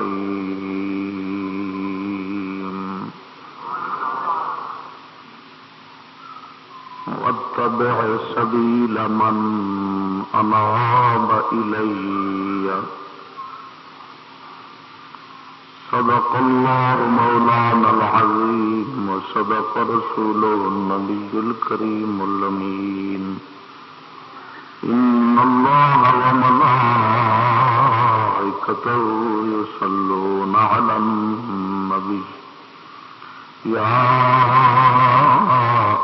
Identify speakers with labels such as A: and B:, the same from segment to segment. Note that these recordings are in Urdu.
A: الرحيم. واتبع سبيل من أناب إليّ. صدق الله مولانا العظيم وصدق رسوله النبي الكريم الأمين. إن الله وملائكته يصلون على النبي يا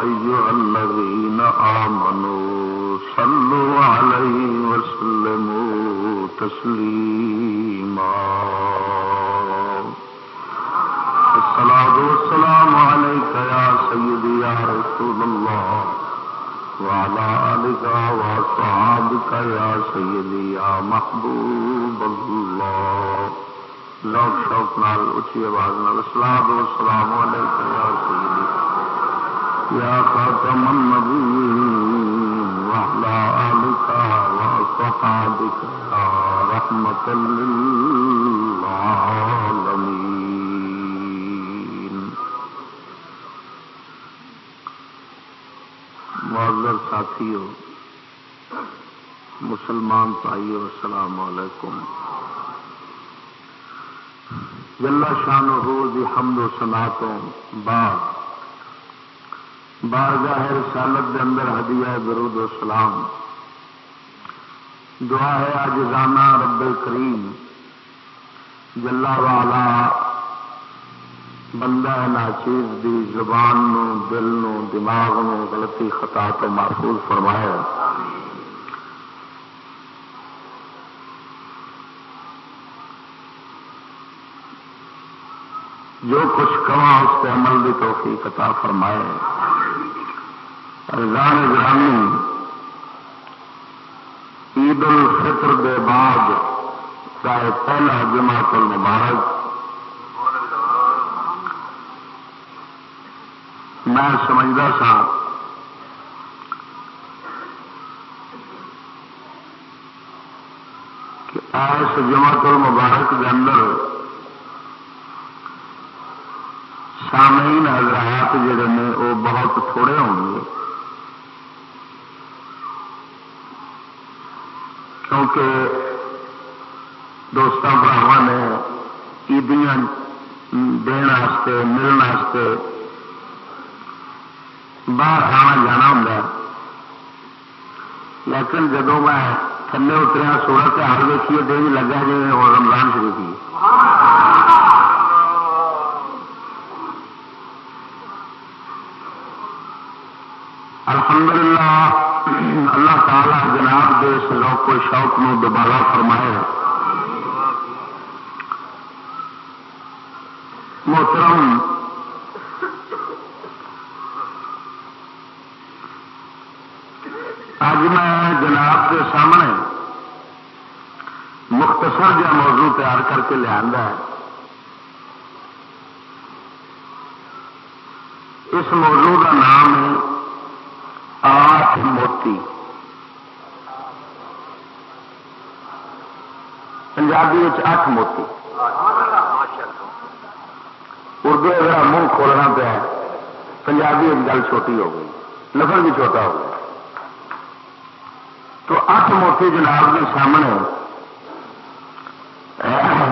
A: أيها الذين آمنوا صلوا عليه وسلموا تسليما الصلاة والسلام عليك يا سيدي يا رسول الله وعلى آلك وصحابك يا سيدي يا محبوب ذوق شوق نال اچھی آواز نال الصلاة والسلام عليك يا سيدي يا خاتم النبيين وعلى آلك وصحابك يا رحمة للعالمين معذر ساتھیو، مسلمان بھائیو، السلام علیکم۔ جلا شان ہو دی حمد و سنا تو بعد۔ بارگاہ رسالت دے اندر ہدیہ، درود و سلام۔ دعا ہے آج رانا رب کریم۔ جلا والا بندہ ناچیز دی زبان نو، دل نو، دماغ نو غلطی خطا تو محفوظ فرمائے جو کچھ کما اس کے عمل کی توفیق عطا فرمائے۔ رضان گرامی عید الفطر دے بعد چاہے پہلا جماعت المبارک۔ میں سمجھتا سا، کہ ایس جماعت المبارک کے اندر سامعین حضرات جڑے نے وہ بہت تھوڑے ہوں گے، کیونکہ دوستوں براوا نے عیدیاں دن ملنے باہر آنا جانا ہوں لیکن جب میں تھلے اتریا، سورت حال دیکھیے دن لگا جی اور رمضان شروع کی الحمدللہ، اللہ تعالی جناب دے سلوک و شوق نو دوبارہ فرمائے محترم اج میں جناب کے سامنے مختصر جہا موضوع تیار کر کے لیا ہے۔ اس موضوع کا نام ہے آٹھ موتی پنجابی اٹھ موتی۔ اردو اگر منہ کھولنا پیا، پنجابی ایک گل چھوٹی ہو گئی، لفظ بھی چھوٹا ہو گیا۔ تو اٹھ موتی جناب کے سامنے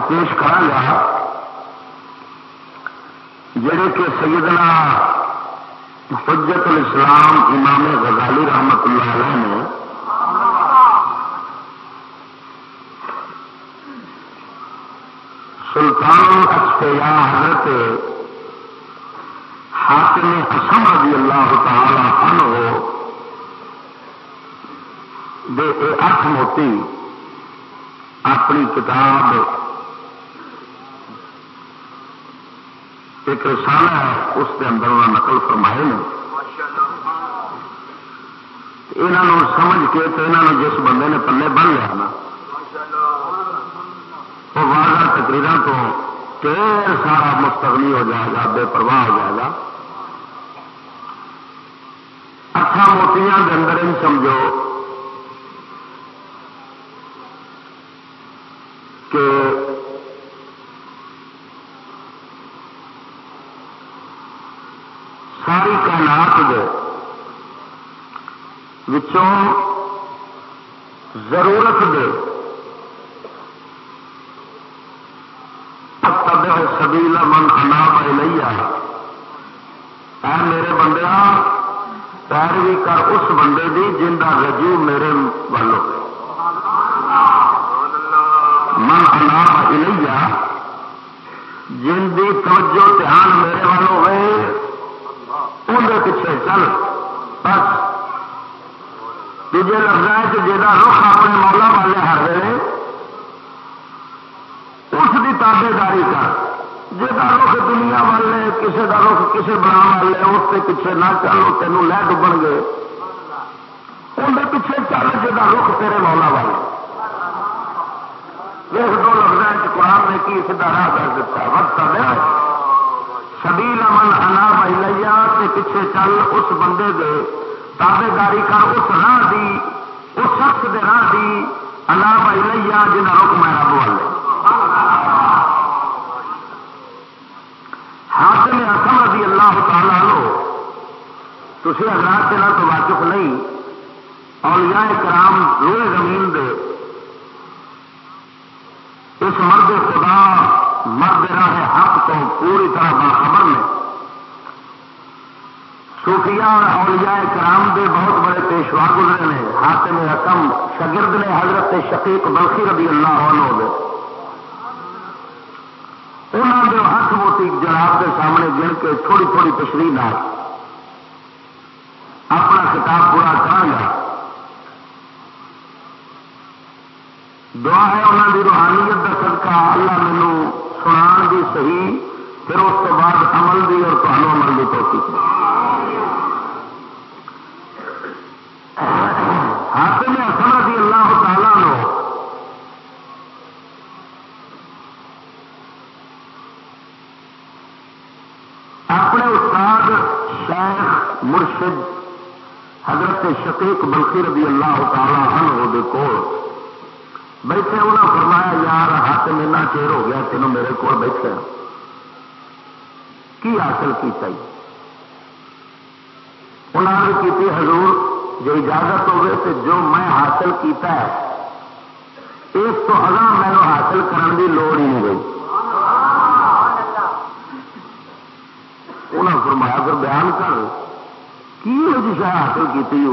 A: پیش کرا جڑے کہ سیدنا حجت الاسلام امام غزالی رحمت اللہ علیہ نے سلطان اچھیا حضرت حاکم اسم رضی اللہ تعالی عنہ دے اے اٹھ موتی اپنی کتاب ایک رسالہ ہے، اس کے اندر انہوں نے نقل فرمائے نے۔ یہاں سمجھ کے تو یہاں جس بندے نے پلے بن لیا نا وہ تقریر تو سارا مستغنی ہو جائے گا، بے پرواہ ہو جائے گا۔ اٹھا موتیاں کے اندر ہی سمجھو کہ ساری کائنات دے وچوں ضرورت دے سبیلا من انا پہ اے میرے بندیا پیروی کر اس بندے دی جن کا رجوع میرے والوں۔ من انا لیا جن کی توجہ دھیان میرے والوں ہوئے اندر پیچھے چل۔ بس۔ دجے لفظ جا رخ اپنے مولا والے ہر ویلے، اس کی تابے داری کر۔ جا رخ دنیا والے کسی کا رخ کسی بنا والے اس کے پیچھے نہ چلو تینوں لے ڈبن گے اندر پیچھے چل جا رخ تیرے مولا والے۔ اس دو لفظ قرآن نے کی سیدھا راہ کر دیتا وقت دیا شبیل امن انا مہیلا کے پیچھے چل، اس بندے دے تابے داری کر، اس راہ دی، اس شخص دے راہ دی انا مہیلا جنہیں رک میں رب والے حاصل اصل رضی اللہ تعالی لو تھی حضرات کے تو واقف نہیں، اولیاء کرام روئے زمین دے۔ اس مرد خدا، مرد راہ حق تو پوری طرح باخبر میں۔ صوفیاء اور اولیاء کرام دے بہت بڑے پیشوا گزرے نے حاصل حکم شگرد نے حضرت شقیق بلخی رضی اللہ عنہ دے۔ انہوں نے ہاتھ موتی جناب کے سامنے گن کے تھوڑی تھوڑی تشریح نہ اپنا کتاب پورا کرا گا دعا ہے انہوں کی روحانیت کا صدقہ۔ اللہ مینو سنا دی صحیح، پھر اس کے بعد عمل دی اور تمہیں عمل کی توفیق ہاتھ میں اصل رضی اللہ تعالیٰ نو اپنے استاد شیخ مرشد حضرت شقیق بلخی رضی اللہ تعالیٰ عنہ دے کول بیٹھے انہیں فرمایا یار ہاتھ مینا چیر ہو گیا تینوں میرے کو بیٹھے۔ کی حاصل کیتا ہی انہوں نے کی حضور جو اجازت ہوگی تو جو میں حاصل کیتا ہے اس تو اگاں میں حاصل کرنے کی لوڑ ہی نہیں گئی انہیں فرمایا پھر بیان کر کی وہ حاصل کی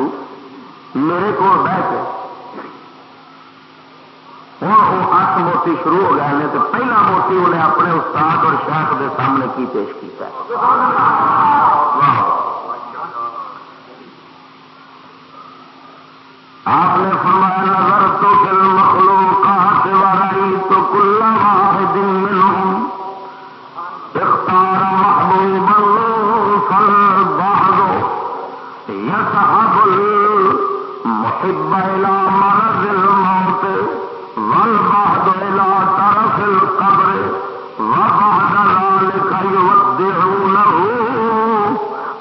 A: میرے کو بہ کے ہوں وہ اٹھ موتی شروع ہو گئے ہیں تو پہلا موتی انہیں اپنے استاد اور شیخ کے سامنے کی پیش کیا آپ نے فرمایا، نظر تو فل مخلو کہاں سے وارائی تو کلا واحد منهم الأحب إلى مرض الموت والبعد إلى طرف القبر وبعد ذلك يودعونه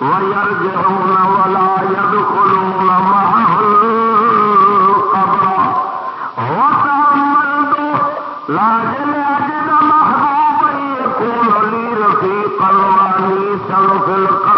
A: ويرجعون ولا يدخلون معه القبر. وتأملت لاجل أجد محبوبا يكون لي رفيقا وأنيسا في القبر.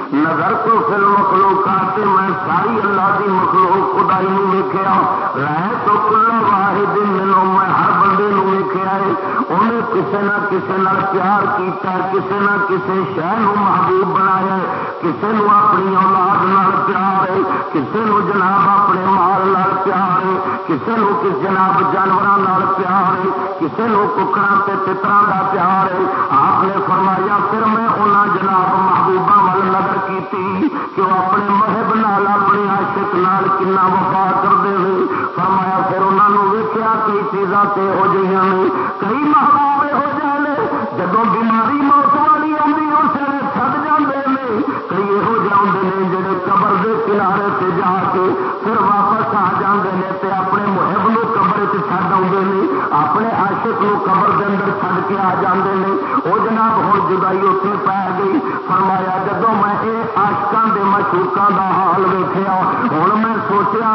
A: نظر تو پھر مخلوقات میں ساری اللہ دی مخلوق خدائی نو ویکیا رہ تو کلا واحد مینو میں ہر بندے نو ویکیا ہے۔ انہیں کسے نہ کسے نہ پیار کیتا ہے، کسے نہ کسے شہ نو محبوب بنایا ہے۔ کسے نو اپنی اولاد نال پیار ہے، کسے نو جناب اپنے مال نال پیار ہے۔ کسے نو کس جناب جانور پیار ہے، کسے نو ککڑا تے پترا کا پیار ہے۔ آپ نے فرمایا، پھر میں انہوں جناب محبوبہ وال نظر کی کہ وہ اپنے مہب نال، اپنے عاشق نال کنا وفا کرتے ہیں۔ فرمایا، پھر انہوں نے ویکیا کئی چیزاں تے ہو جائیں کئی محبوب ہو جائے جب بیماری موت والی آتی اس ویلے چڑ جاتے ہیں کئی یہو جاتے ہیں جڑے قبر کے کنارے سے جا کے پھر واپس آ جاتے ہیں تے اپنے محب نو قبر چڈ آتے ہیں اپنے عاشق نو قبر کے اندر چڑ کے آ جاتے ہیں وہ جناب ہوں جدائی اتنے پی گئی۔ فرمایا جدو میں یہ آشکوں کے مشوقوں کا حال ویخیا ہوں میں سوچا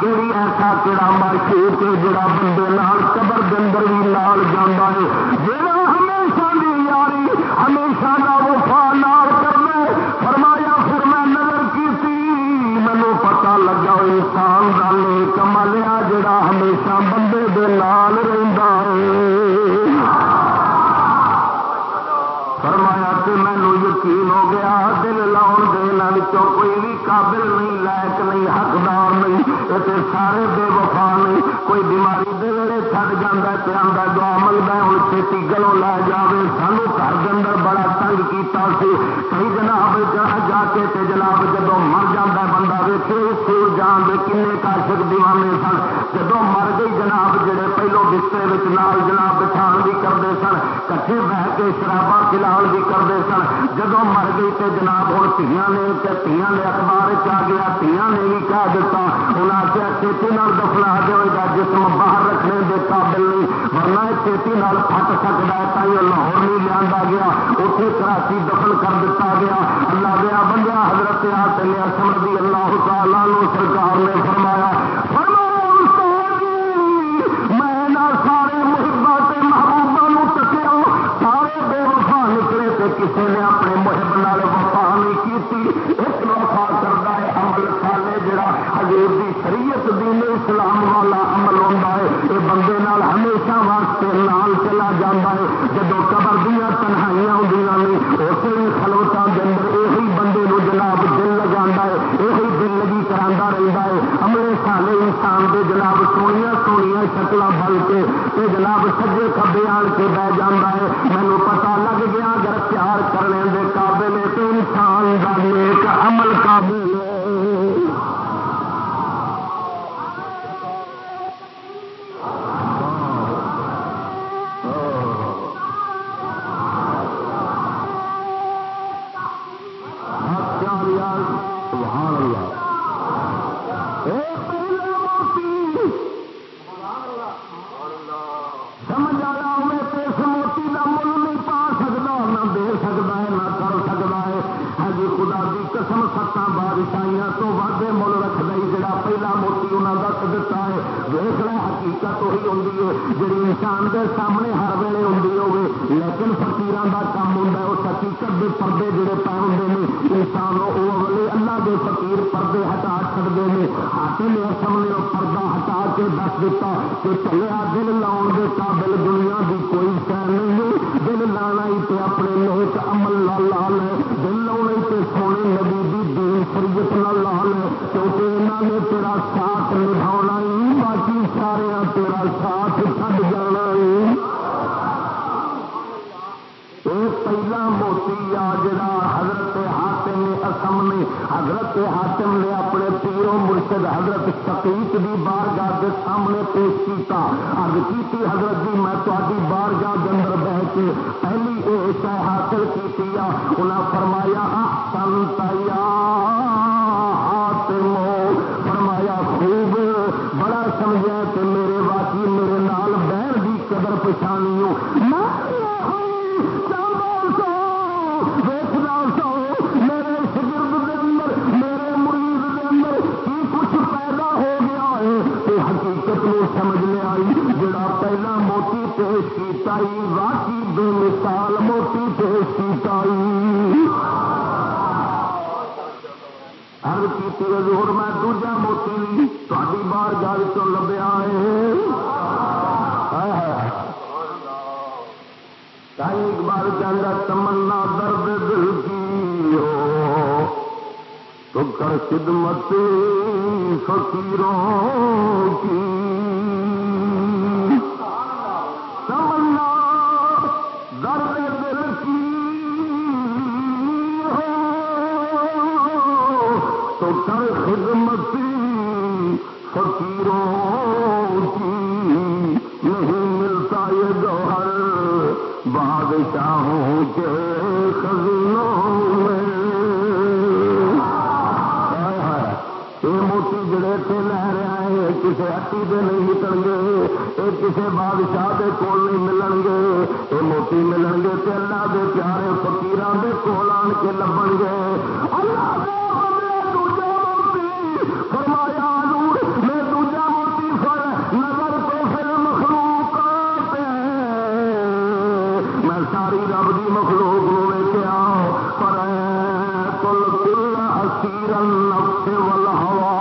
A: کہ ایسا کہڑا مشوق جڑا بندے نال قبر کے اندر بھی لال جانا ہے۔ جہاں ہمیشہ دی یاری، ہمیشہ کا وفا نال کرنا فرمایا، پھر میں نظر کی مینو پتا لگا، انسان کا نیک ملیا جڑا ہمیشہ بندے دے نال دل لاؤن کوئی بھی قابل نہیں، لائق نہیں، حقدار نہیں یہ سارے بے وفا نہیں، کوئی بیماری دے ویلے چڑ جانا پہ آتا جو عمل میں ہوں چھتی گلوں لے جائے سانو گھر کے اندر بڑا تنگ کیتا سی۔ کئی جناب جا کے تے جناب جب مر جاتا بندہ ویچے سور جان دے کن کاشک دیوانے سن۔ جب مر گئی جناب، جڑے پہلو بسترے نال جناب بچھان بھی کرتے سن، کٹھے بہ کے شرابہ کھلا بھی کرتے سن۔ جب مر گئی تو جناب ہوں تیاں نے تیاں نے اخبار چ گیا، تیاں نے بھی کہہ دیتا انہیں آخیا چیتی نال دفنا دے گا جسم باہر رکھنے دے قابل نہیں، ورنہ چیتی نال پھٹ سکتا ہے تھی لاہور نہیں لیا گیا اتنے کراچی دفن کر دیتا گیا۔ اللہ دیا بندہ حضرت آتے سمجھی اللہ تعالیٰ سرکار نے فرمایا میں سویا بلکہ کے یہ جناب سجے کبے آن کے بہ جانا ہے۔ مینو پتا لگ گیا اگر پیار کرنے کے قابل تو انسان کا نیک عمل قابل ہٹا چڑتے ہیں ہاتھ نے سامنے پردہ ہٹا کے دس دیتا کہ چلیا دل لاؤ کے قابل دنیا کی کوئی شہ نہیں دل لانا ہی تو اپنے نیک عمل لا لال ہے دل لاؤنا ہی تو سونے نبی دی دین شریعت لا لال ہے کیونکہ یہاں نے تیرا ساتھ نبھاؤنا ہی باقی سارے تیرا ساتھ چڑ جانا ہی پہلا موتی آ جڑا حضرت حاتم اسم نے حضرت حاتم نے اپنے پیرو مرشد حضرت شکیت کی بارگاہ کے سامنے پیش کیتا۔ اب کی حضرت جی میں تاری بارگاہ کے اندر بہ کے پہلی یہ شہ حاصل کی انہیں فرمایا سنتیا حاتم۔ فرمایا، خوب، بڑا سمجھا کہ میرے واقعی میرے نال بہن کی قدر پچھانی ہوں۔ میں پیش کی تائی بے مثال موتی پیش ہر کی میں دوجا موتی تاری بار گل چ لبیا ہے تمنا درد دل کی ہو۔ تو کر خدمت فقیروں کی۔ کر خدمت فقیروں کی نہیں ملتا یہ جوہر بادشاہوں کے خزنوں میں۔ یہ موتی جڑے تھے لے رہے ہیں کسی ہٹی دے نہیں نکل گے یہ کسی بادشاہ دے کول نہیں ملن گے۔ یہ موتی ملن گے تو اللہ دے پیارے فکیران دے کول آن کے لبن گے۔ اللہ میں ساری رب کی مخلوق نو ویچیا پر کل کل اسیر النفس والہوا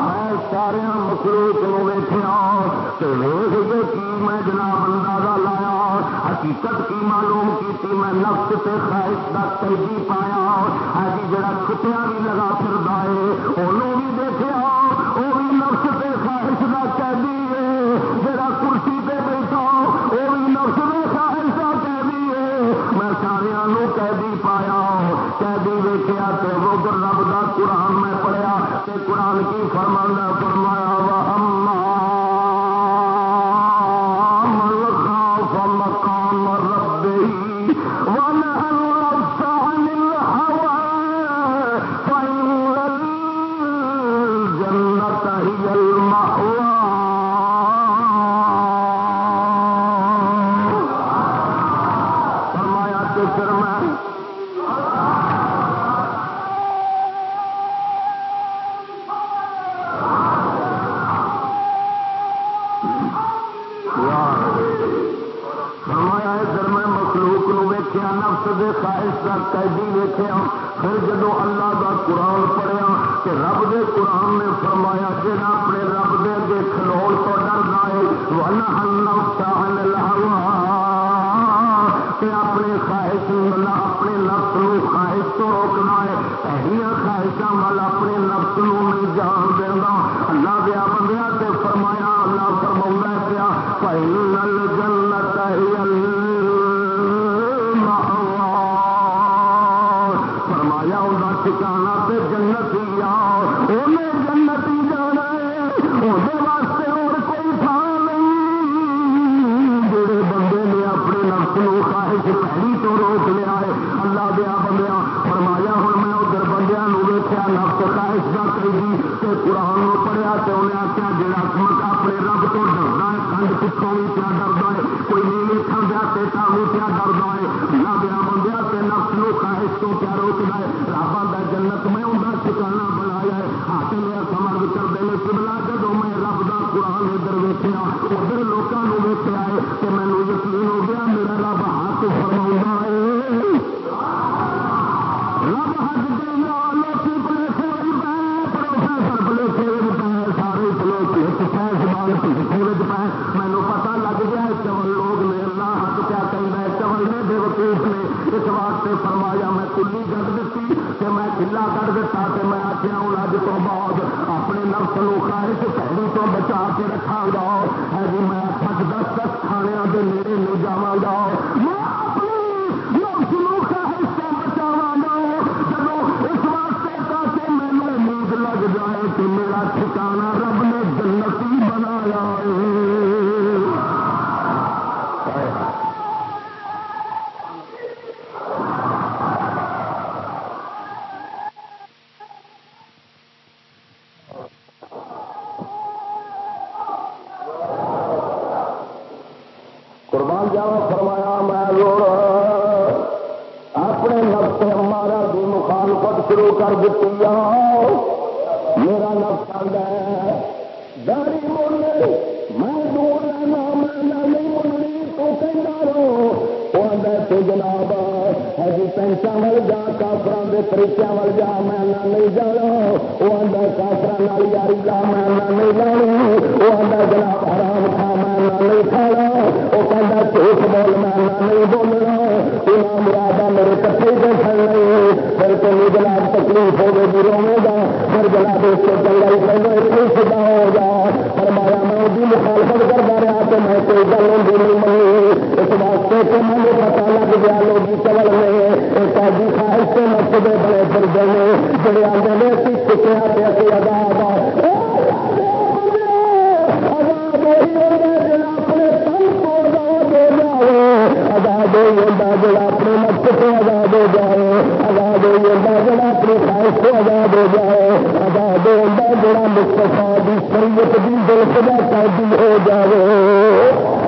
A: میں سارے مخلوق نو کے کی میں جناب اندازہ لایا حقیقت کی معلوم کی میں نفس تے خواہش کا قیدی پایا ہے ہاں جی جڑا کتیا بھی لگا پھر ہے انہوں سارا قیدی پایا، قیدی ویکیا تو وہ رب کا قرآن میں پڑھیا، تے قرآن کی فرمانا فرمایا وا پیا ڈردا ہے اللہ دیا بندیا تے نفس نو خواہش تو کیا روکتا ہے رابا دا جنت میں ان کا ٹھکانا بنایا ہے۔ ہاتھ میں سمرد کرتے ہیں سبلا جدو میں رب دا قرآن ادھر ویچیا ادھر لوگوں نے ویچیا ہے کہ مینو یقین ہو گیا، میرا رب ہاتھ فرما ہے۔ رب حق دینا لوکی پلیسے پروفیسر پلیسے سارے پلیسے پہ سوال نے وقوف نے اس واسطے فرمایا، میں کلی کٹ دیتی کہ میں کلا کٹ دیتا کہ میں آخیا ہوں اج تو بعد اپنے نفس نو خواہش پہلی تو بچا کے رکھا گا. ہے جی میں پچ دس دس کھانے کے نیڑے نہیں جاوا گا۔ میں اپنی نفس نو خواہش سے بچاوا گا۔ جب اس واسطے تاکہ مینو امید لگ جائے کہ میرا ٹھکانا تو یہ جناب تکلیف ہوگی گئی ہو گا پھر جناب اس سے چنگائی پہلے کوئی سدا ہو گا پر مارا میں بھی مخالفت کرتا رہا تو میں کوئی گل نہیں نہیں اس واسطے تو میں نے پتا لگ گیا لوگ چل رہے ایک ایسی خواہش کے مسئلے بڑے درجے ہیں جڑے آتے نے کہ کتنے پیسے آزاد آزاد وہی اپنے تن توڑ دو جاؤ۔ آزاد وہی ہوگا جڑا شرک آزاد ہو جائے، آزاد ہو جا جڑا اپنی خواہش سے آزاد ہو جائے، آزاد ہو جا جڑا مستفا شریعت دی دل خدا قابل ہو جائے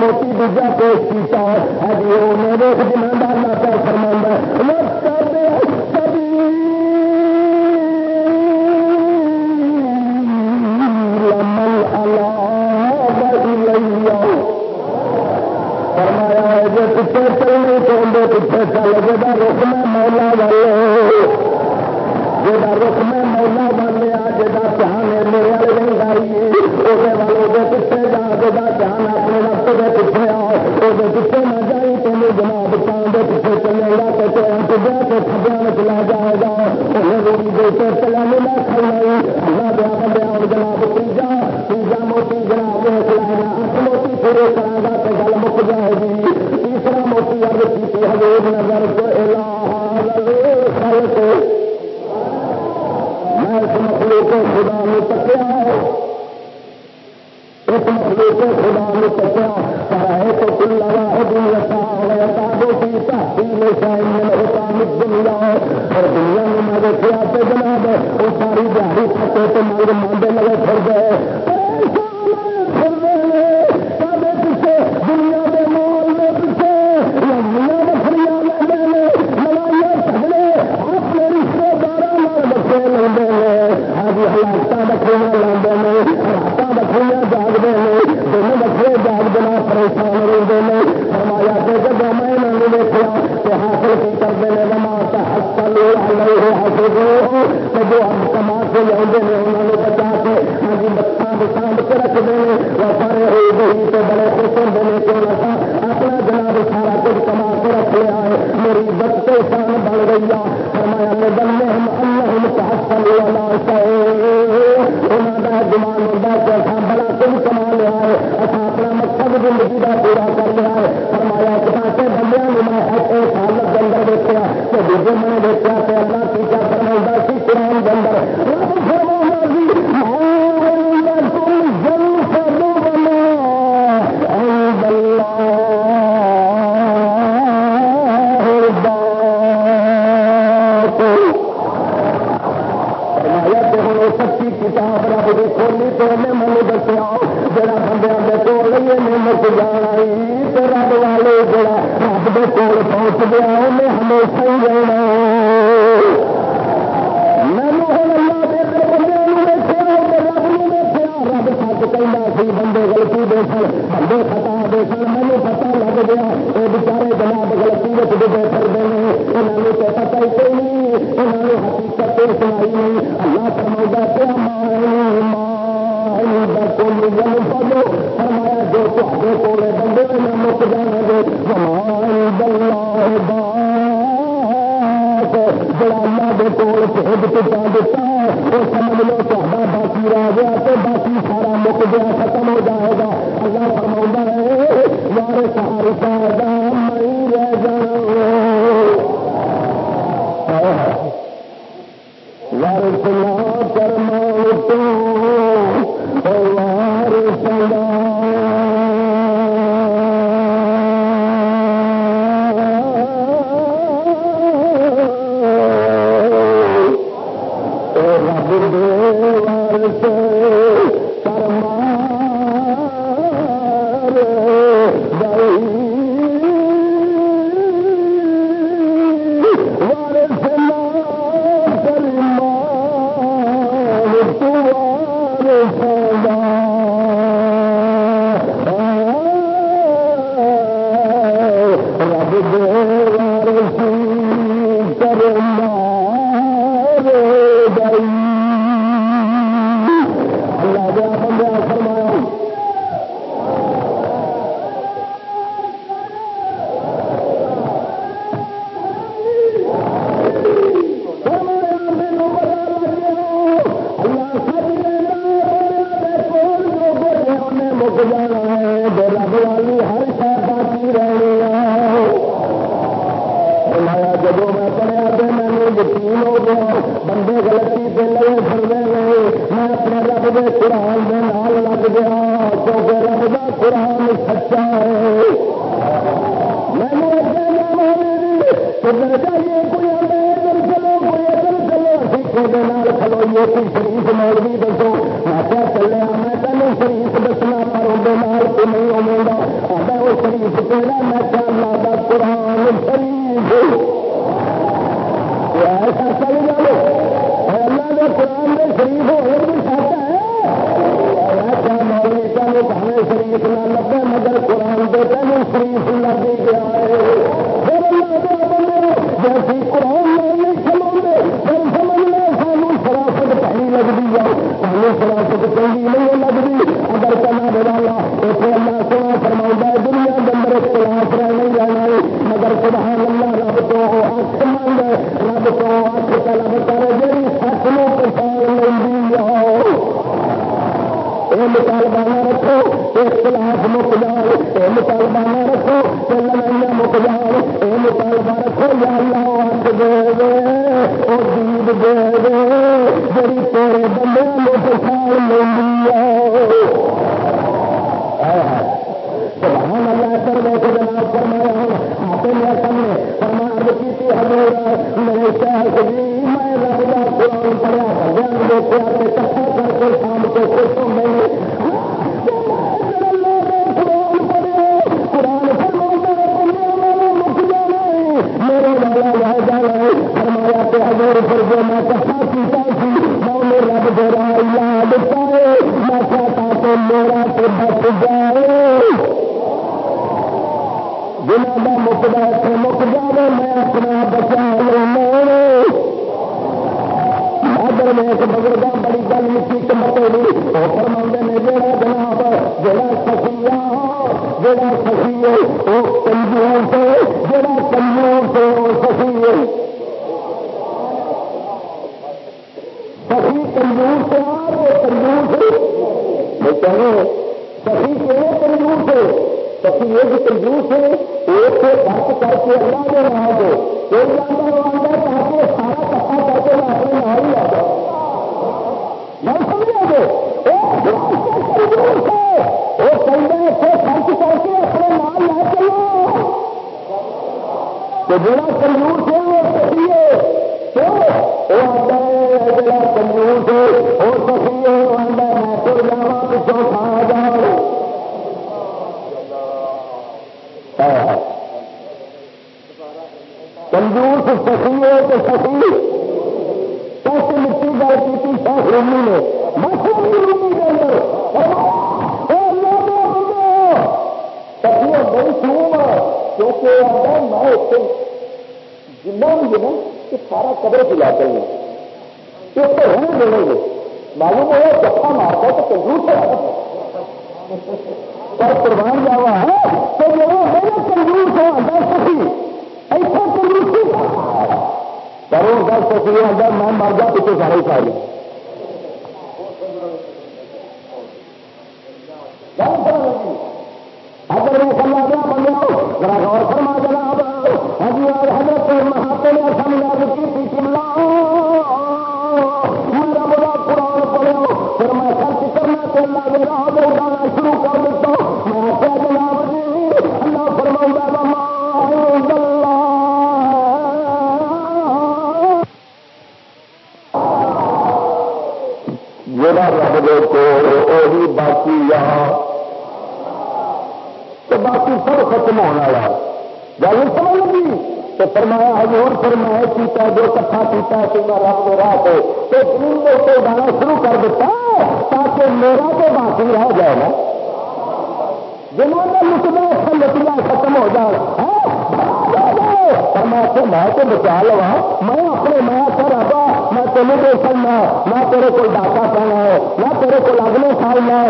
A: موتی دوجا پیش کیا آج وہ میرے جمع اللہ کا کسی چلے گا تو ہم کو جا کے خبروں میں چلا جائے گا انہیں روٹی دیتے چلا ملا کھائی اللہ دیا بندے ہاں کنجوس سخیے تو سفی اس مٹی گل کی سہرومی نے ہے۔ سارا قبر پلا کر لوں اس کو ہم دیں گے معلوم ہوا جفا مارتا تو کنجوس پر قربان جاوا ہے۔ کرو گا تو پھر اگر میں مر جاؤں تو سارے سارے سے باقی رہ جائے گا جنہوں نے لکنا لکنا ختم ہو جائے۔ ہاں؟ میں تو بچا لوا ہاں؟ میں اپنے میں کر رہا میں تمہیں دے سکنا میں تیرے کو ڈاکہ کرنا ہے میں تیرے کو اگلے سال میں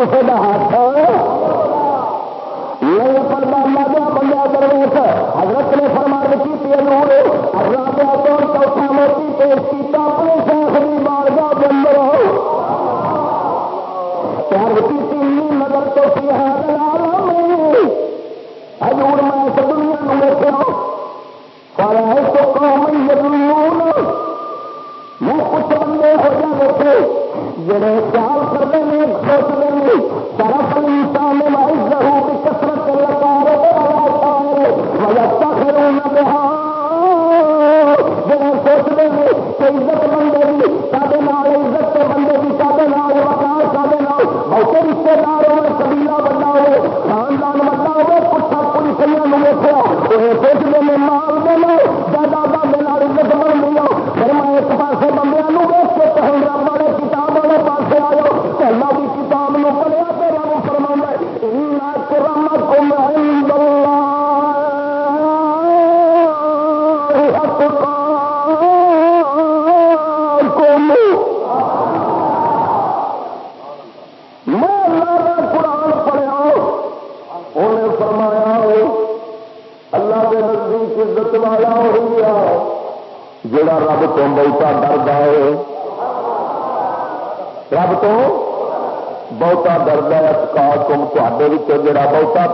A: ہاتھ ہے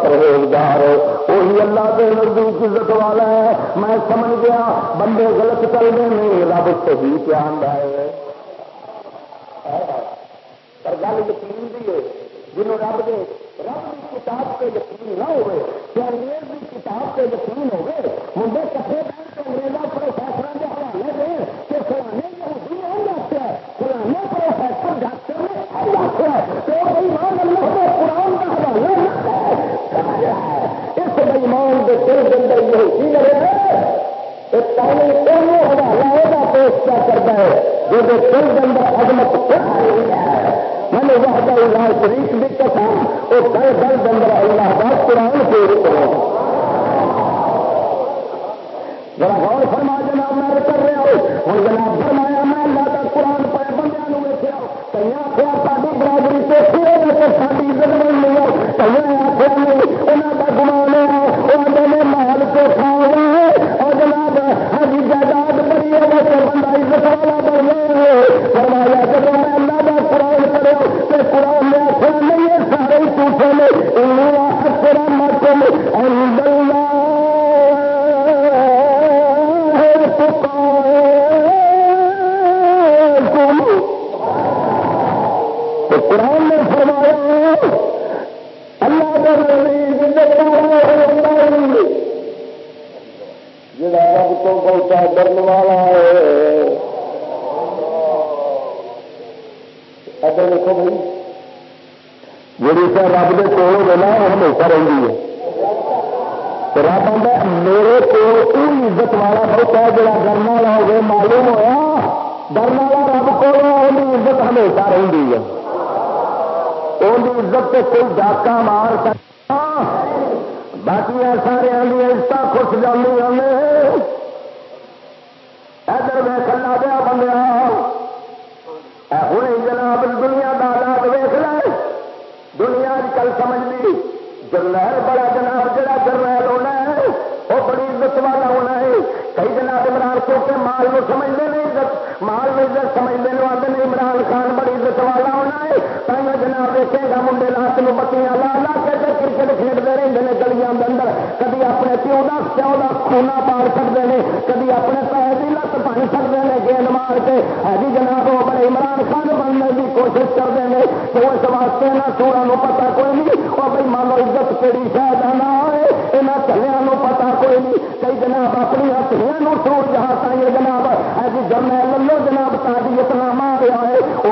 A: پرہیزگار وہی اللہ کے نزدیک عزت والا ہے۔ میں سمجھ گیا، بندے غلط کر دیں رب صحیح کیا آدھا نواز شریف کی کتھا وہ در در دن اللہ کا قرآن پیش کرو ذرا غور فرما جناب، میں کر رہے ہو اور جناب عزت کہڑی شاید نہ آئے یہاں کلیا پتا کوئی نہیں۔ کئی جناب اپنی ہتھیاں ٹور جہاں تھی جناب اج جرنیل لو جناب تاج اتنا آ گیا ہے۔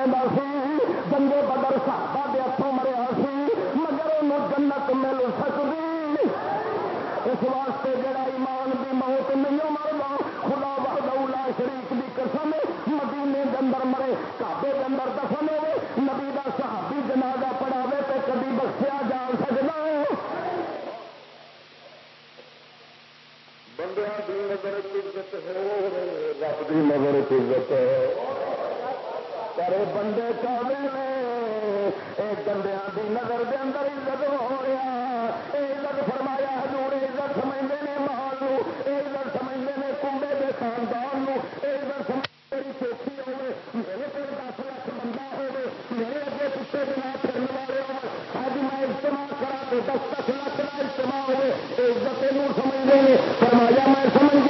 A: رہتا سی جنگے بدر صحابہ دے ہاتھوں مریا سی مگر انہوں جنت مل سکتی اس واسطے جڑا ایمان دی موت نہیں مرنا خدا بہدولا شریف دی قسم مدینے دے اندر مرے کابے دے اندر دفن ہوے نبی دا صحابی جنازہ پڑھاوے تے کبھی بخشیا جا سکتا بندیاں دی نظر عزت ہو رب دی نظر عزت ہے پر بندے کامل نے ایک بندیاں دی نظر دے اندر عزت ہو رہا اے عزت فرمایا، حضور عزت سمجھتے ہیں محل عزت سمجھتے ہیں کمبے کے خاندان اے عزت سمجھتے میری چوکی ہوے میرے کو دس لاکھ بندہ ہوے میرے اگے پیچھے بنا پھرنے والے ہوئے اج میں اجتماع کرا تو دس دس لاکھ کا اجتماع ہوے عزت سمجھتے ہیں فرمایا، میں سمجھ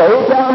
A: صحیح کیا؟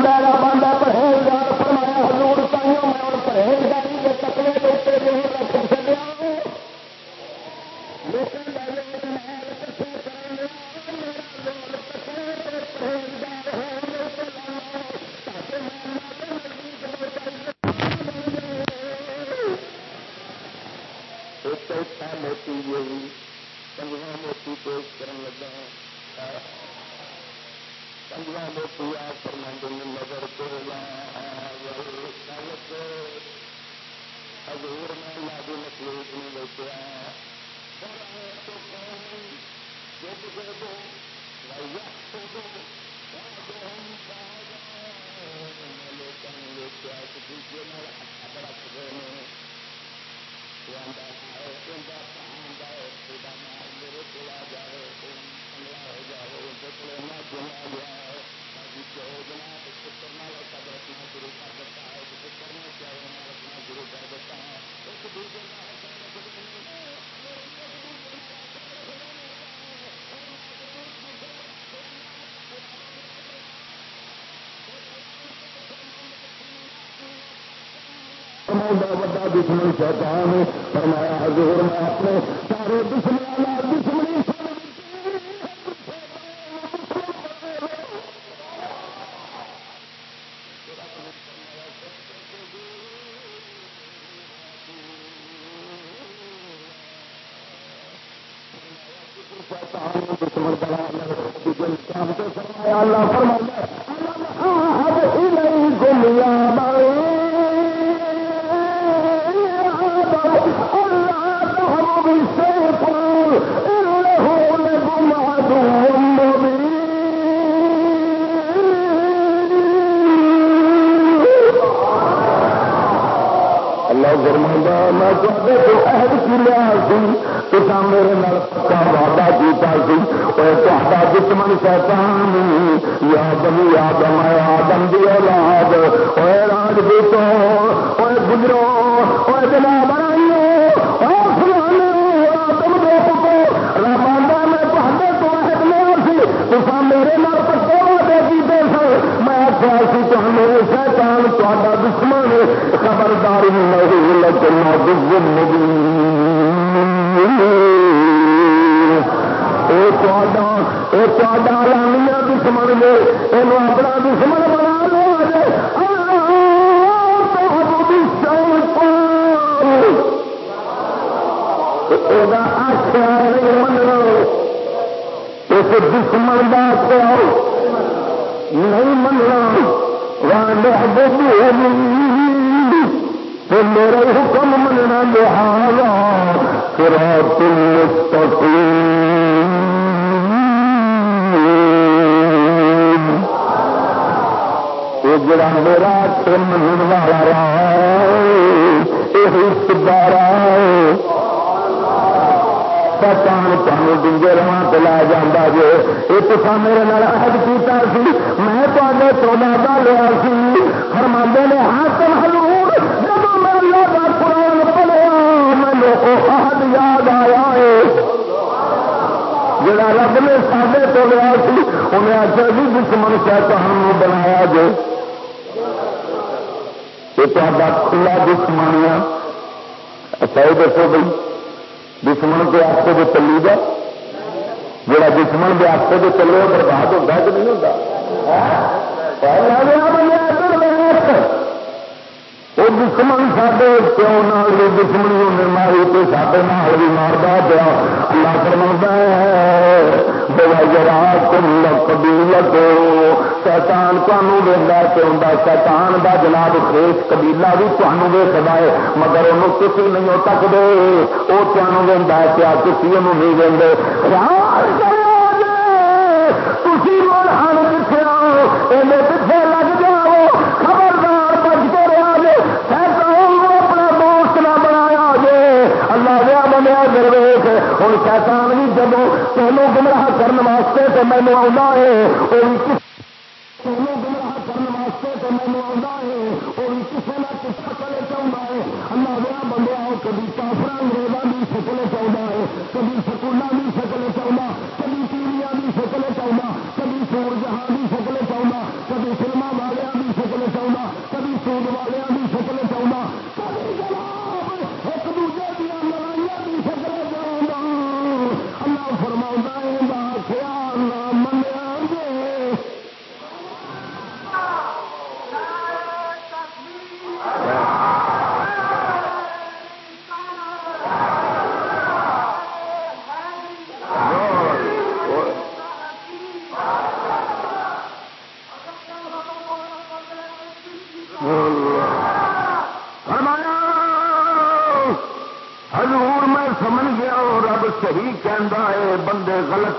A: دا وڈا دشمن شیطان فرمایا حضور میں اپنے سارے دشمن فرما میں چاہتے تو عہد کی لیا میرے نال پکا وعدہ کیتا سی اور دشمن شیطان یا بنی آدم دی اولاد اے راج بیٹو اے گزرو اے جناب میں تہاڈے تو عہد لیا میرے نال پکا وعدہ کیتے سو آخر سی تو دشمن خبردار نہیں، لیکن دشمن لانیا دشمن نے یہ اپنا دشمن بنا لیا جائے آخر نہیں منو۔ اس دشمن کا آؤ نہیں من رہا حکم مننا لہٰذا پھر تم جڑا میرا تم من والا یہ سدارا پتا تمہیں ڈنگے رواں پلا جا جی یہ تو میرے عہد کیتا نے تو لہدا لیا سی۔ فرماندے نے ہاں حاصل حضور، جب میں اللہ کا قرآن پڑھیا مینو وہ یاد آیا ہے۔ جڑا رب نے سادے تو لیا سی، انہیں آخیا جی دشمن کیا ہم بنایا جو یہ تو کھلا دشمن ہے۔ اچھا دسو بھائی، دشمن کے آپ کو جو چلی گا جا دشمن کے آپ کو چلو برباد ہوتا کہ نہیں ہوتا؟ دشمن سارے پیو نال دشمنی ہونے ماری تو نال بھی مارتا پیا اللہ جناب قبیلہ بھی تمہوں ویستا ہے مگر انہوں کسی نہیں ہو وہ تمہوں وہدا کسی نہیں وے خیال کرو تھی ہر پیچھے آؤ لگ جاؤ، خبردار رہا شیطان اپنا دوست نہ بنایا اللہ دیا بنیا درویش ہوں شیطان بھی جب تینوں گمراہ کرنے واسطے تو مینو آ ہے۔ گمراہ کرنے واسطے تو مینو آ کسی نہ کسی شکل چاہتا ہے۔ اللہ دیا بندیا کبھی کافر انگریزوں کی شکل چاہتا ہے، کبھی سکولوں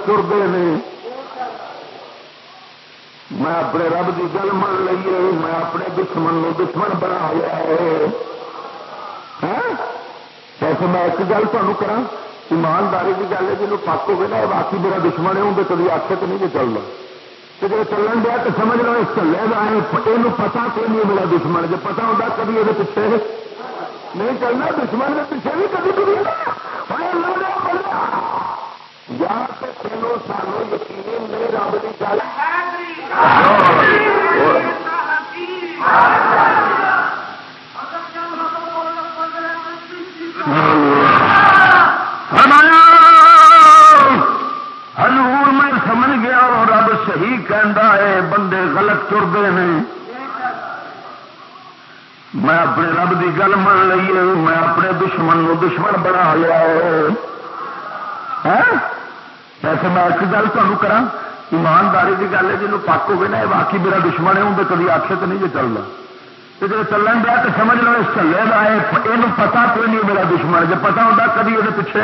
A: ترتے ہیں۔ میں اپنے رب کی گل من لیے میں اپنے دشمن نو دشمن بنا لیا ہے۔ ہاں؟ ویسے میں ایک گل تمہیں کرا ایمانداری کی گل ہے جنوب پک ہوگی نا، باقی میرا دشمن ہے اندر کبھی آخر تو نہیں جی چلنا۔ تو جب چلن دیا تو سمجھ لو، اس چلے گا یہ پتا کہ نہیں میرا دشمن جب پتا ہوتا کبھی یہ پیچھے نہیں چلنا، دشمن کے پیچھے بھی کبھی کبھی تو سانو یقین نہیں رب کی گل۔ میں سمجھ گیا اور رب صحیح کہندا ہے، بندے غلط ترتے ہیں۔ میں اپنے رب کی گل من لیے میں اپنے دشمن نو دشمن بنا لیا ویسے میں ایک گل تمہیں کرا ایمانداری کی گل ہے جنوب پک ہوگی نا یہ باقی میرا دشمن ہے اندر کبھی آخے تو نہیں جی چلنا۔ تو جب چلن دیا تو سمجھ لو، اس چلے گا یہ پتا کوئی نہیں میرا دشمن۔ جب پتا ہوتا کبھی یہ پیچھے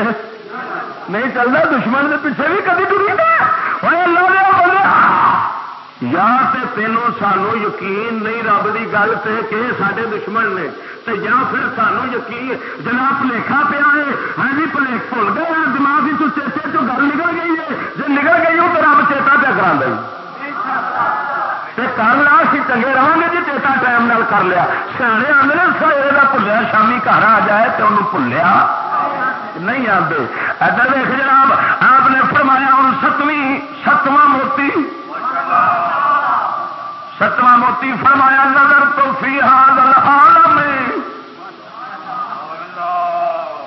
A: نہیں چلتا دشمن کے پیچھے بھی کبھی ٹری یا تے تینوں سانو یقین نہیں رب کی گل سے کہ سارے دشمن نے، تے یا پھر سانو یقین جناب پلیکھا پیا ہے ہاں جی پلیک بھول گئے ہیں، دماغ تو چیتے چ گل نکل گئی ہے جی نکل گئی ہو تو رب چیتا پہ کرا دیں کر لا چنگے رہا گے جی چیتا ٹائم نال کر لیا۔ سیانے آدھے سویرے کا بھولیا شامی گھر آ جائے تو انہوں بھولیا نہیں آتے ادھر دیکھ جناب، آپ نے فرمایا ہوں ستویں، ستواں موتی۔ ستواں موتی فرمایا، نظر تو فی حال العالم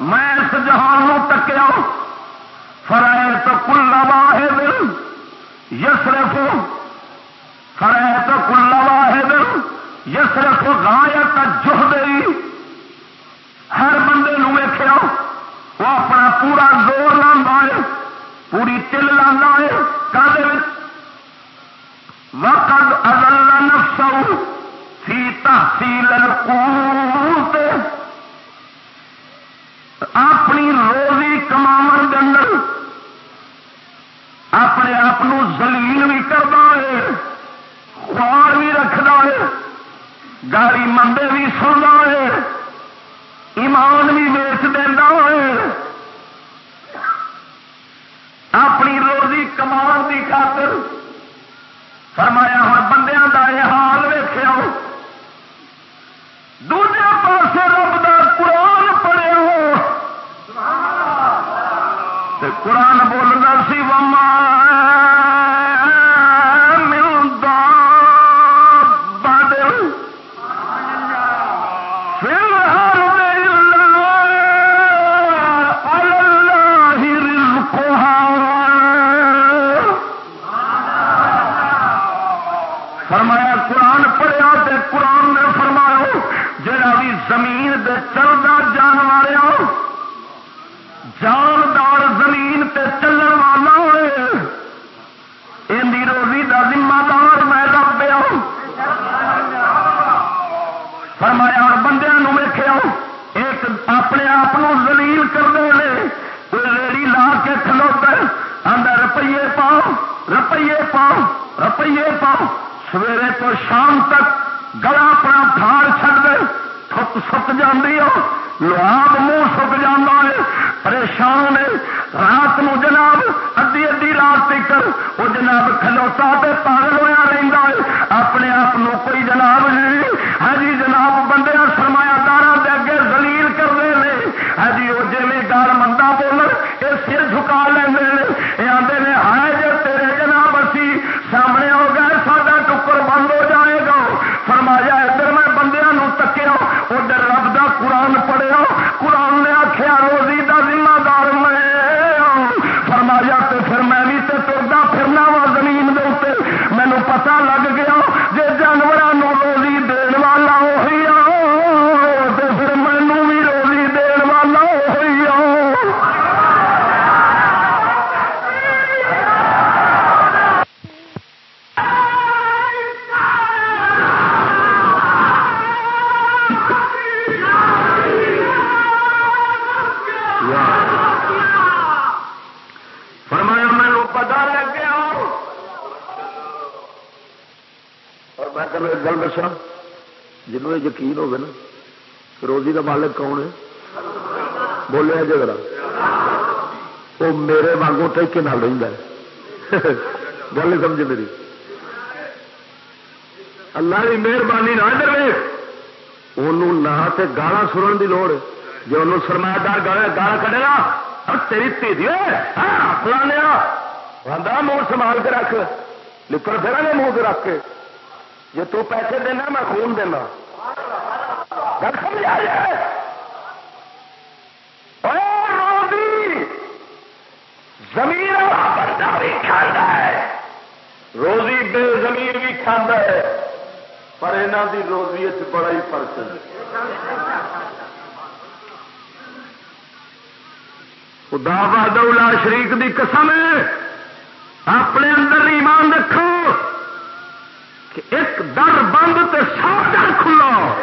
A: میں۔ اس جہان نو تکیا فرائے تو کلا واحد، یسرف فرائے تو کلا واحد، یسرف غایت جہدی۔ ہر بندے ویخیا وہ اپنا پورا زور لا ہے پوری تل لا ہے کدے وقت ازل نفسو فی تحصیل القوت اپنی روزی کماون کے اندر اپنے آپ زلیل بھی کرتا ہے، خوار بھی رکھتا ہے گاری مندے بھی سنتا ہے یقین ہوگا نا روزی کا مالک کون ہے بولے جگہ وہ میرے واگوں ٹھیکے نال رہتا ہے گل سمجھ میری اللہ کی مہربانی نہ دے انہوں نہ گالا سنن کی لوڑ جی انہوں سرمایہ دار گالا گالا کھڑے گا اور تیری تھی فلانے منہ سنبھال کے رکھ لکڑ پھر منہ سے رکھ کے جی تو پیسے دینا میں خون دینا زمین بندہ بھی کھانا ہے۔ روزی بے زمین بھی کھانا ہے۔ پر یہاں کی روزی بڑا ہی فرق ہے۔ خدا بہادر شریف کی قسم اپنے اندر ایمان رکھو کہ ایک در بند تو سب در کھلا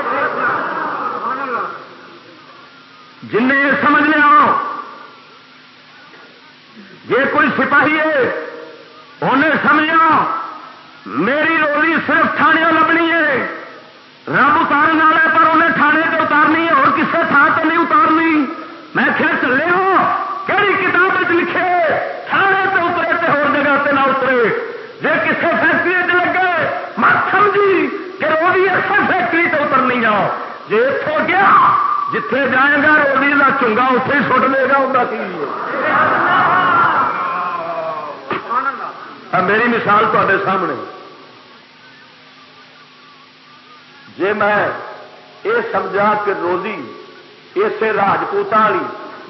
A: جن یہ سمجھ لیا یہ کوئی سپاہی ہے؟ انہیں سمجھا میری روزی صرف تھانے لبنی ہے۔ رب اتارنے والا پر انہیں تھانے سے اتارنی ہے۔ اور کسی تھان سے نہیں اتارنی۔ میں پھر چلے ہوں کہڑی کتاب لکھے؟ تھانے سے اترے تو ہو جگہ سے نہ اترے۔ جی کسی فیکٹری لگے، مت سمجھی کہ روزی ایسے فیکٹری سے اتر نہیں جاؤ۔ جی اتوں گیا جتھے جائے گا روزی کا چنگا اتے ہی سٹ لے گا ان کی؟ میری مثال تے سامنے۔ جی میں یہ سمجھا کہ روزی اسے راجپوت والی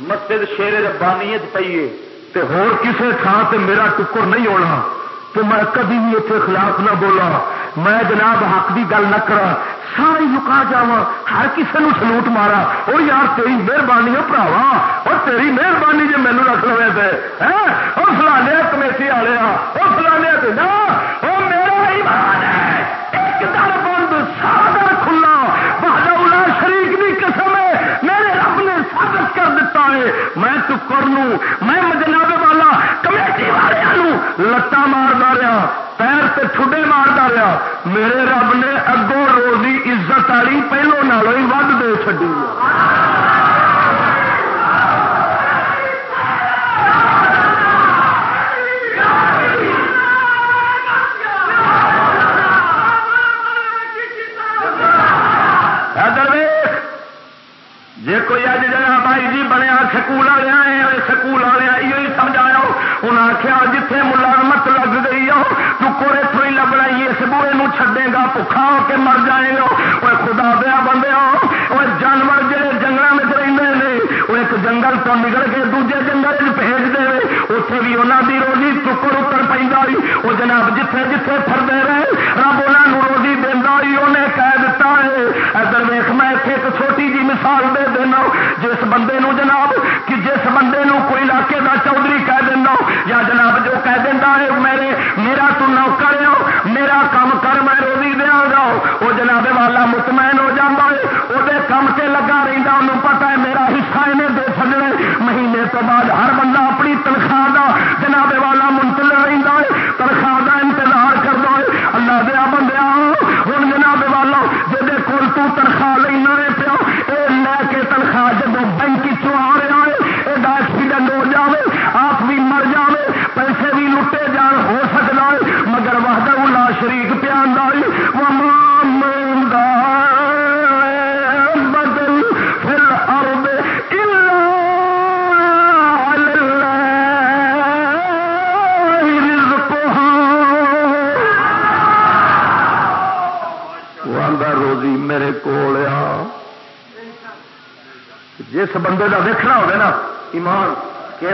A: مسجد شیر ربانی پیے ہور کسے تھان سے میرا ٹکر نہیں ہونا تو میں کبھی بھی اتنے خلاف نہ بولا میں جناب حق کی گل نہ کرا ساری لکا جا ہر کسی نو سلوٹ مارا۔ وہ یار، تیری مہربانی ہے پراوا اور تیری مہربانی جی مینو رکھ لو تھے ہاں؟ وہ فلانے کمیٹی والے وہ فلانے وہ میرا ایمان ہے۔ ایک در بند سارا کھلا۔ بہادر شریف کی قسم ہے، میرے رب نے ثابت کر دیتا ہے۔ میں ٹکر میں جناب والا کمیٹی والوں لتاں مارتا رہا، پیر سے ٹھڈے مارتا رہا۔ میرے رب نے اگوں روزی عزت والی پہلو نالوں ہی ود دے چڑی جی کوئی اج جہاں بھائی جی بنیا سکول والے سکول والے یہ سمجھایا انہیں آخیا جیتے ملازمت لگ گئی ہو، تو کوڑے تھوڑی لبنا اس بوئے چھڈے گا بکھا ہو کے مر جائے گا۔ وہ خدا دیا بندے وہ جانور جہے جنگل میں رہتے ہیں وہ ایک جنگل تو نکل کے دوجے جنگل بھیج دے اتنے بھی انہوں کی روزی ٹکر اتر پہ وہ جناب جتھے جتھے پھرتے رہے، رب انہوں روزی دینا انہیں کہہ دیتا ہے، ادھر ویخ میں جی مثال دے دینا۔ جس بندے نو جناب، کہ جس بندے نو کوئی علاقے کا چودھری کہہ دینا، یا جناب جو کہہ دینا ہے، میرے، میرا تو نوکر ہو میرا کام کر، میں روزی دیا گا۔ وہ جناب والا مطمئن ہو جاتا ہے وہ کام سے لگا رہتا انہوں پتا ہے میرا حصہ انہیں دے سکنے مہینے تو بعد ہر بندہ اپنی تنخواہ کا جناب والا منتظر رہتا ہے۔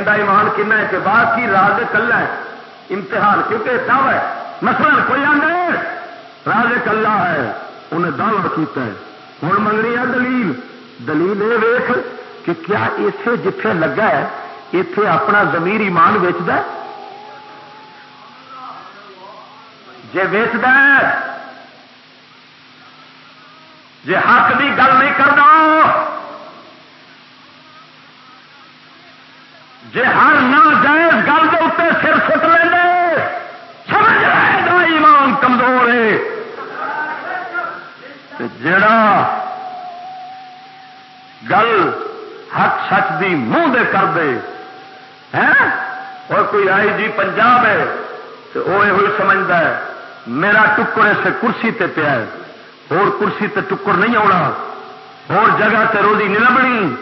A: کہ ایمان کن ہے کہ باقی راج کلا ہے امتحان کیونکہ سب ہے۔ مسئلہ کوئی آدھے راج کلا ہے، انہیں دعوی کیتا ہے۔ ہوں منگنی ہے دلیل۔ دلیل یہ ویخ کہ کیا اتے جتھے لگا ہے اتے اپنا زمیر ایمان ویچد جی ویچد جی حق کی گل نہیں کرنا جی ہر ناجائز گل کے اتنے سر سٹ لیں سمجھ رہے گا ایمان کمزور ہے؟ جڑا گل حق سچ دی منہ دے کر دے اور کوئی آئی جی پنجاب ہے تو وہ یہ سمجھتا ہے، میرا ٹکر اسے کرسی تے پیا ہے اور کرسی تے ٹکر نہیں آنا اور جگہ تے روزی نہیں لبنی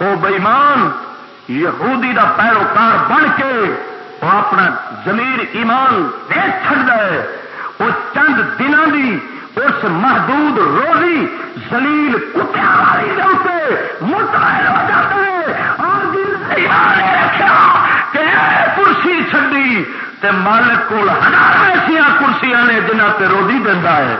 A: وہ بےمان یہودی دا پیروکار بن کے وہ اپنا زمیر ایمان دے چڑھتا ہے وہ چند دنوں کی اس محدود روزی زلیل کتیا والی مطمئن ہو جاتا ہے اور رکھا کہ کرسی چڈی تے مالک کو ہزار ایسا کرسیاں نے جنہ تے روزی دینا ہے۔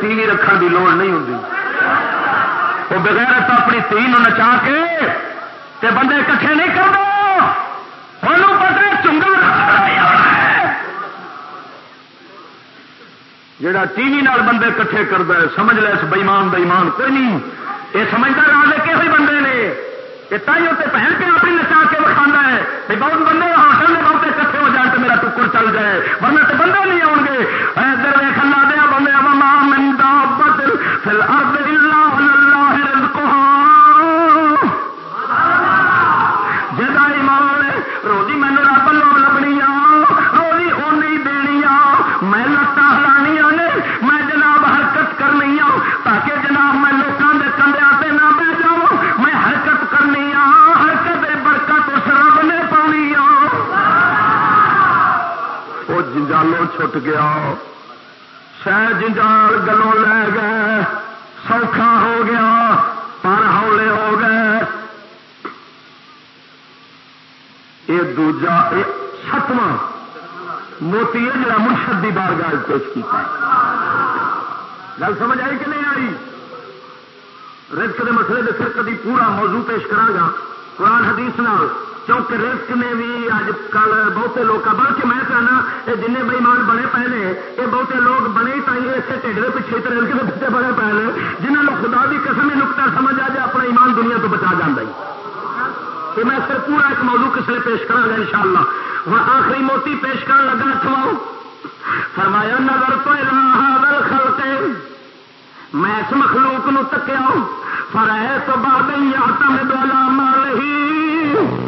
A: ٹی وی رکھنے کی لوڑ نہیں ہوتی وہ بغیر اپنی تھی نچا کے تے بندے کٹھے نہیں کرتے انہوں پتا چنگا جڑا ٹی وی نال بندے کٹھے کرتا ہے، سمجھ لے اس بئیمان بئیمان کوئی نہیں۔ یہ سمجھتا رہا کہ بندے نے؟ یہ تھی اتنے پہن کے اپنی نچا کے وکھا ہے۔ بہت بندے ہوٹل میں بہتے کٹھے ہو جان تو میرا ٹکر چل جائے۔ ورنہ تو بندے نہیں آؤ گے۔ گیا۔ شہ جنجال گلوں لے گئے۔ سوکھا ہو گیا، پر ہولے ہو گئے۔ یہ دوجا ستواں موتی ہے جڑا مرشد کی بار گال پیش کیا گل سمجھ آئی کہ نہیں آئی؟ رزق کے مسئلے کے پھر کبھی پورا موضوع پیش کرا قرآن حدیث نال کیونکہ رزق نے بھی اج کل بہتے لوگ بلکہ میں کہنا یہ جن بےمان بنے پہلے، یہ بہتے لوگ بنے تھی اسے ٹھڈ کے پیچھے رل کے بچے بڑے پہلے جنہوں نے خدا کی قسم نکتا سمجھ آ جائے، اپنا ایمان دنیا تو بچا جانا کہ میں پھر پورا ایک موضوع کس لیے پیش کرا گا ان شاء اللہ ہوں آخری موتی پیش کر لگا چھواؤ فرمایا، نظر تو دل خلتے میں اس مخلوق نو تکیا فرائے تو بعد آتا میں دولا مال ہی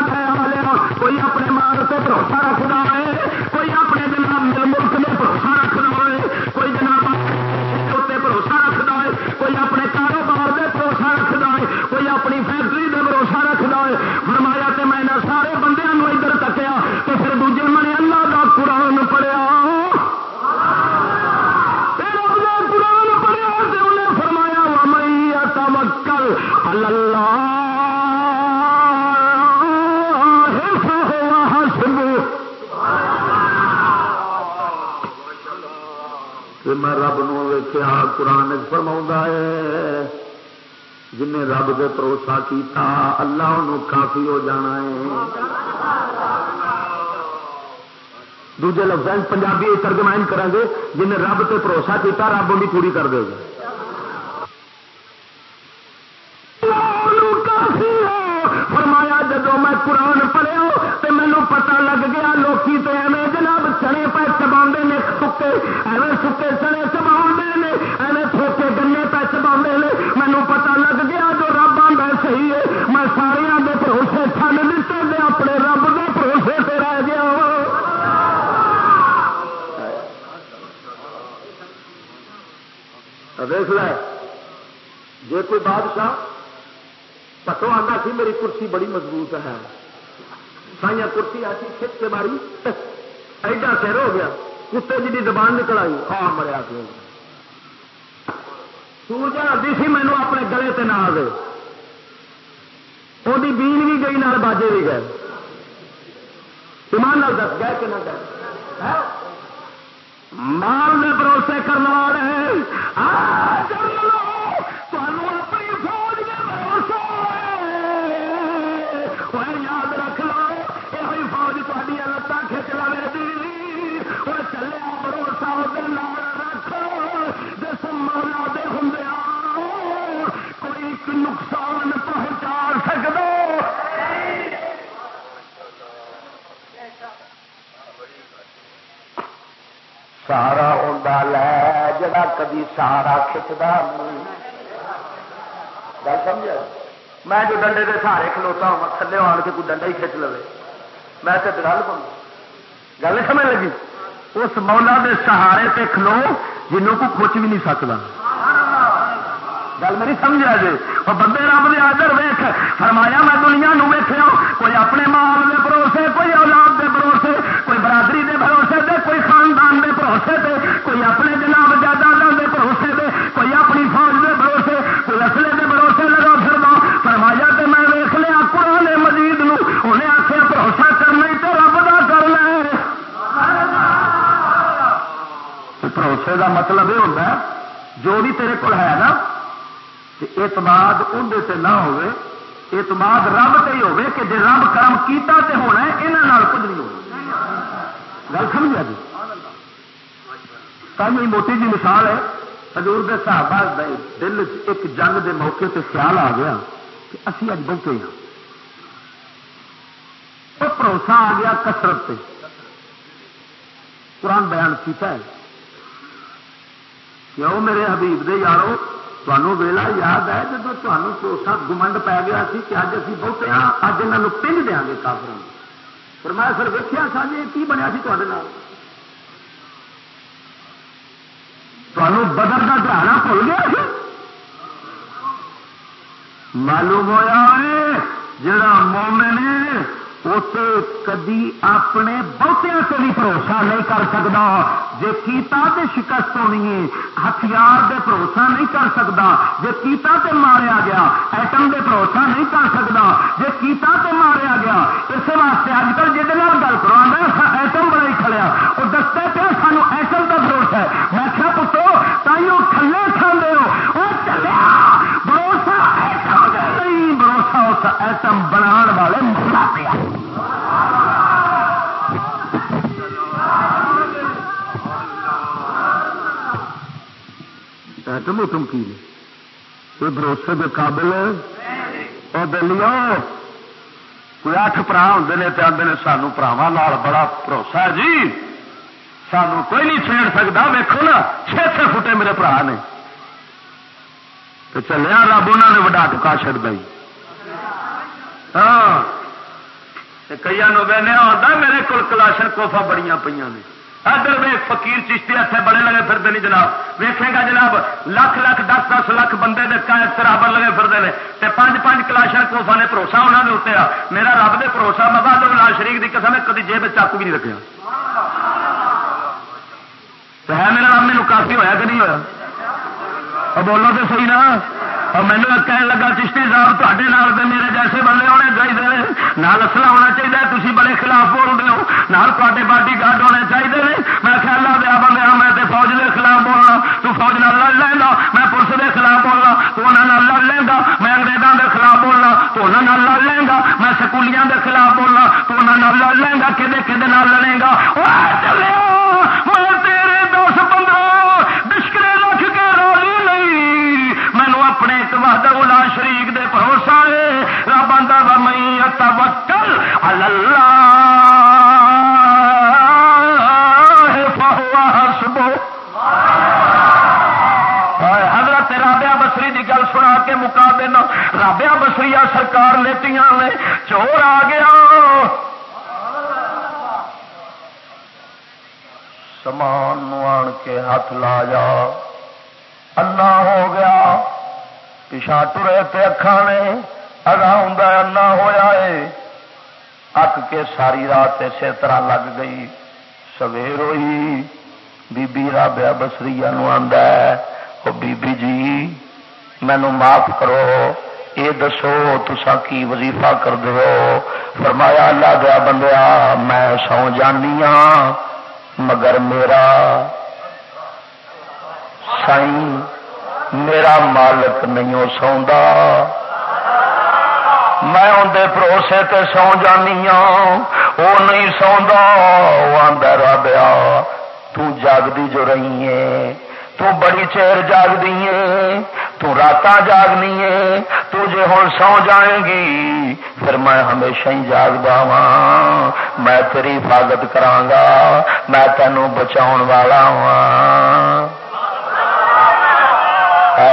A: قرآن فرما ہے جن رب سے بھروسہ کیتا، اللہ انہوں کافی ہو جانا ہے۔ دوجے لفظ پنجابی ترجمائن کریں گے جن رب سے بھروسہ کیتا، رب انہیں پوری کر دے گا۔ کرسی بڑی مضبوط ہے۔ سائیا کرسی ایسی کھچ کے ماری۔ ایڈا سر ہو گیا۔ کتے جی زبان نکل آئی۔ آ مریا سورج آتی سی مینو اپنے گلے سے نہ دے وہ بین بھی گئی، نال باجے بھی گئے۔ ایمان نال دس، گئے کہ نہ گئے؟ مال میں بھروسے کرنا رہے کرنے والے سہارا لے جا کدی سہارا کھچتا گل سمجھ میں جو ڈنڈے کے سہارے کھلوتا ہوں تھلے آن کے کوئی ڈنڈا ہی کھچ لو میں تو گل پاؤں گل سمجھ لگی؟ اس مولا دے سہارے تے کھلو، جنوں کو کچھ بھی نہیں سکتا گل میری سمجھا جی وہ بندے رب نے آدر ویخ فرمایا میں دنیا نو ویخیا کوئی اپنے مال کے بھروسے، کوئی اولاد کے بھروسے، کوئی برادری کے بھروسے دے کوئی خاندان کے بھروسے دے کوئی اپنے جناب جائیداد کے بھروسے دے کوئی اپنی فوج کے بھروسے، کوئی اصلے کے بھروسے لگا فرما فرمایا تو میں ویخ لیا، قرآن مجید نو۔ انہیں آخیا بھروسہ کرنا تو رب کا کرنا بھروسے کا مطلب یہ ہوتا ہے، جو بھی تیرے کو ہے نا کہ اعتماد اندر سے نہ ہوئے اعتماد رب سے ہی ہوئے کہ جی رب کرم کیتا تے ہونا ہے یہاں کچھ نہیں ہونا گل سمجھا جی کل موٹی جی مثال ہے، حضور کے صحابہ دل ایک جنگ دے موقع تے خیال آ گیا کہ اسی اج بہتے ہاں۔ وہ بھروسہ آ گیا کسرت سے قرآن بیان کیتا ہے کہ میرے حبیب دے یارو تمہوں ویلا یاد ہے جب تمہیں بھروسہ گمنڈ پی گیا کہ اج ابھی بہتے ہاں اج یہاں پنڈ دیا گے کافر پر میں پھر ویکیا سا جی کی بنیا سی تے تمہوں بدر کا دہانا بھول گیا معلوم ہوا جڑا مومن اسے کدی اپنے بہتیا سے بھی بھروسہ نہیں کر سکتا جی کیتا تے شکست ہونی ہے، ہتھیار دے بھروسہ نہیں کر سکتا جی کیتا تے ماریا گیا، ایٹم دے بھروسہ نہیں کر سکتا جی کیتا تے ماریا گیا اس واسطے اج کل جہد گل کروا ایٹم بڑا کھڑیا۔ وہ دستے پہ سانو ایٹم کا بھروسہ ہے۔ میں کیا پتو تائیوں تھلے کھانے ہو۔ وہ چلیا، بھروسہ ایٹم نہیں، بھروسہ اس ایٹم بنا والے مسا پیا۔ ایٹم اٹم کی کوئی بھروسے کے قابل اور دلیا کوئی اٹھ برا ہوں نے تو آدھے سانو پراوا بڑا بھروسہ ہے جی۔ سانو کوئی نہیں چھیڑ سکتا ویکو نا چھ چھ فٹے میرے برا نے۔ تو چلیا، رب انہوں نے وڈا ٹکا چڑ دئی۔ ہاں۔ کئی آتا میرے کو کلاشن کوفا بڑی پہ ادھر وے فقیر چشتی اتنے بڑے لگے پھرتے نہیں جناب۔ ویکے گا جناب لکھ لکھ دس دس لاکھ بندے برابر لگے پھرتے ہیں تے پانچ پانچ کلاشن کوفا نے بھروسہ انہوں نے اتنے میرا رب دے بھروسہ میں بعد لال شریف کی قسم کدی جیب چاقو بھی نہیں رکھا تو ہے میرا رب میرے کافی ہوا کہ نہیں ہوا بولو تو صحیح نا۔ اور مینو کہنے لگا چشتی صاحب تے میرے جیسے بندے ہونے چاہیے نال اصلا ہونا چاہیے تھی بڑے خلاف بول رہے ہو نال تے پارٹی گارڈ ہونے چاہیے میں خیال دیا بندے میں تے فوج کے خلاف بولنا تو فوج نہ لڑ لینا میں پولیس کے خلاف بولنا تو انہوں لڑ لینا میں انگریزوں کے خلاف بولنا تو انہوں لڑ لینا میں سکولیاں کے خلاف بولنا تو انہوں رابعہ بسری سرکار لیٹیاں نے چور آ گیا۔ سامان آن کے ہاتھ لا جا۔ انا ہو گیا۔ پچھا ٹرے تے اکھا نے۔ اگا ہوں انا ہوا ہے۔ اک کے ساری رات اسی طرح لگ گئی۔ سویر ہوئی۔ بی بی رابیا بسری وہ بی بی جی مینو معاف کرو۔ یہ دسو تسا کی وظیفہ کر دو فرمایا، اللہ دیا بندیا، میں سو جانی ہاں مگر میرا سائی میرا مالک نہیں سوندا۔ میں اندر پروسے تے سو جانی ہاں وہ نہیں سوندا۔ وہ آدھا رابیا تاگتی جو رہی ہے تو بڑی چیر جاگ دی تو جاگنی ہے، تو جے ہوں سو جائے گی، پھر میں ہمیشہ ہی جاگتا وا ہاں، میں تیری حفاظت کرانگا، میں تینوں بچاؤ والا ہاں۔ وا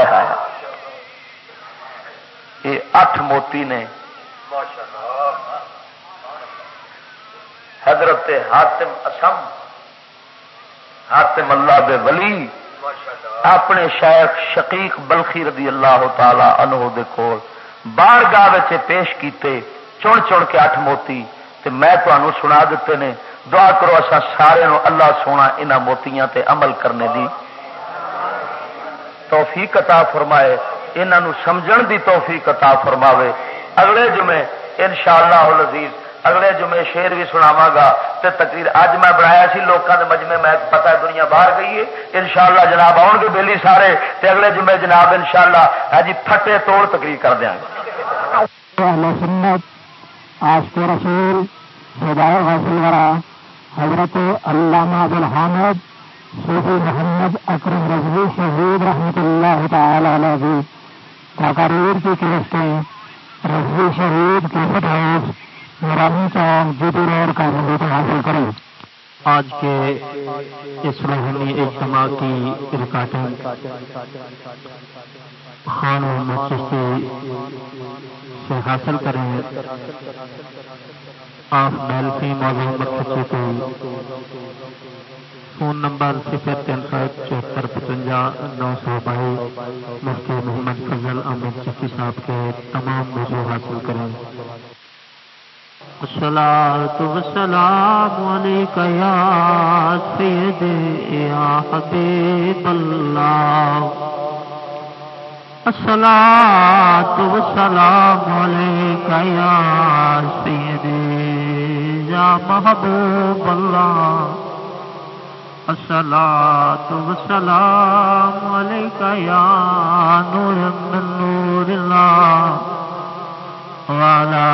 A: یہ اٹھ موتی نے حضرت حاتم اسم، حاتم اللہ دے ولی اپنے شیخ شقیق بلخی رضی اللہ تعالی عنہ دے کول بار گاہ پیش کیتے چن چن کے اٹھ موتی، تے میں تمہوں سنا دیتے نے۔ دعا کرو اصا سارے نو اللہ سونا ان موتیاں تے عمل کرنے دی توفیق عطا فرمائے۔ انہوں سمجھن دی توفیق عطا فرماوے۔ اگلے جمعے انشاءاللہ العزیز اگلے جمعے شیر بھی سناوا گا تے تقریر اج میں بنایا سی لوگوں کے مجمے میں پتا ہے دنیا باہر گئی ہے۔ انشاءاللہ جناب آؤ گے بیلی سارے تے اگلے جمعے جناب انشاءاللہ شاء جی پھٹے توڑ تقریر کر دیا
B: آج رسول حاصل کرا حضرت علامہ الحمد صوفی محمد اکرم رضوی شہید رحمت اللہ تعالی علیہ تقاریر کی قسطیں رضوی شہید کیسٹ ہاؤس کی حاصل کریں آج کے اس روحانی اجتماع کی ریکارڈنگ خان محمد چشتی سے حاصل کریں آپ میلفی محمد سچی کو۔ فون نمبر صفر تین سو چوہتر پچنجا نو سو بائیس۔ مفتی محمد فضل احمد چشتی صاحب کے تمام موضوع حاصل کریں۔ الصلاة والسلام عليك يا سيدي يا حبيب الله. الصلاة والسلام عليك يا سيدي يا محبوب الله. الصلاة والسلام عليك يا نور من نور الله. وعلى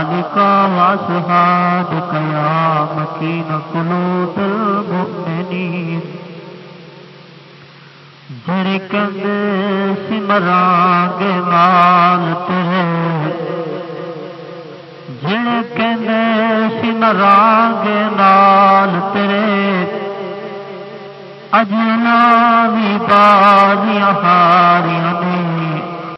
B: آلك وأصحابك يا مكين قلوب المؤمنين جڑے کندے سمرانگے مال تیرے جڑے کندے سمرانگے نال تیرے اجنا بھی بازیاں ہاریاں